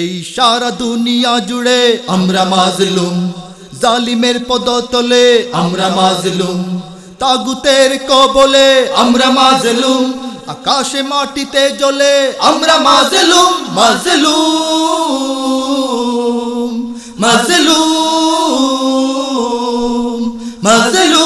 এই সারা দুনিয়া জুড়ে আমরা মাজলুম। জালিমের পদতলে আমরা মাজলুম। তাগুতের কবলে আমরা মাজলুম। আকাশে মাটিতে জ্বলে আমরা মাজলুম। মাজলুম মাজলুম মাজলুম।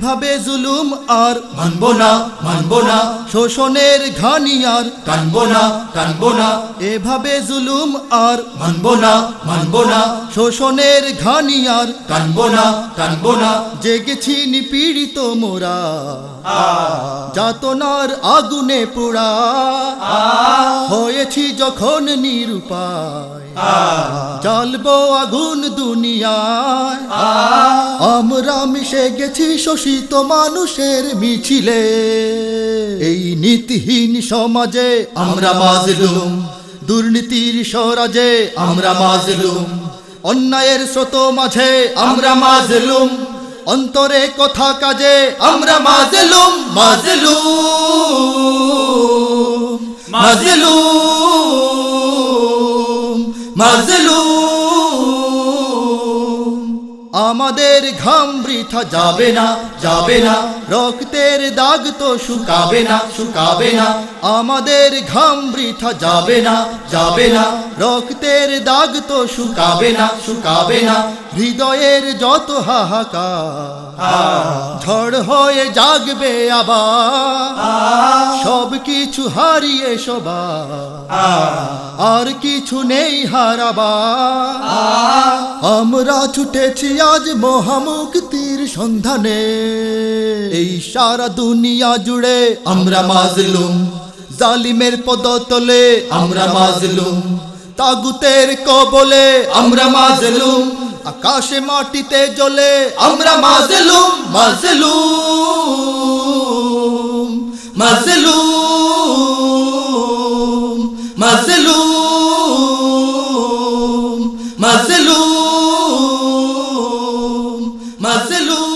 এভাবে জুলুম আর মানব না মানব না। শোষণের ঘানি আর টানব না টানব না। এভাবে জুলুম আর মানব না মানব না। শোষণের ঘানি আর টানব না টানব না। জেগেছি নিপীড়িত মোরা। যাতনার আগুনে পোড়া। হয়েছি যখন নিরুপায়। জ্বালবো আগুন দুনিয়ায়। আমরা মিশে গেছি শোষিত মানুষের মিছিলে। এই নীতিহীন সমাজে আমরা মাজলুম, দুর্নীতির স্বরাজে আমরা মাজলুম। অন্যায়ের স্রোত মাঝে আমরা মাজলুম, অন্তরে কথা কাজে আমরা মাজলুম মাজলুম মাজলুম মাজলুম। আমাদের ঘাম বৃথা যাবে না যাবে না। রক্তের দাগ তো শুকাবে না শুকাবে না। আমাদের ঘাম বৃথা যাবে না যাবে না। রক্তের দাগ তো শুকাবে না শুকাবে না। হৃদয়ের যত হাহাকার, ঝড় হয়ে জাগবে আবার। সব কিছু হারিয়ে সবার আর কিছু নেই হারাবা আমরা ছুটেছি আজ মহামুক্তির সন্ধানে। এই সারা দুনিয়া জুড়ে আমরা মাজলুম। জালিমের পদতলে আমরা মাজলুম। তাগুতের কবলে আমরা মাজলুম। আকাশে মাটিতে জ্বলে আমরা মাজলুম। মাজলুম মাজলুম। mazlum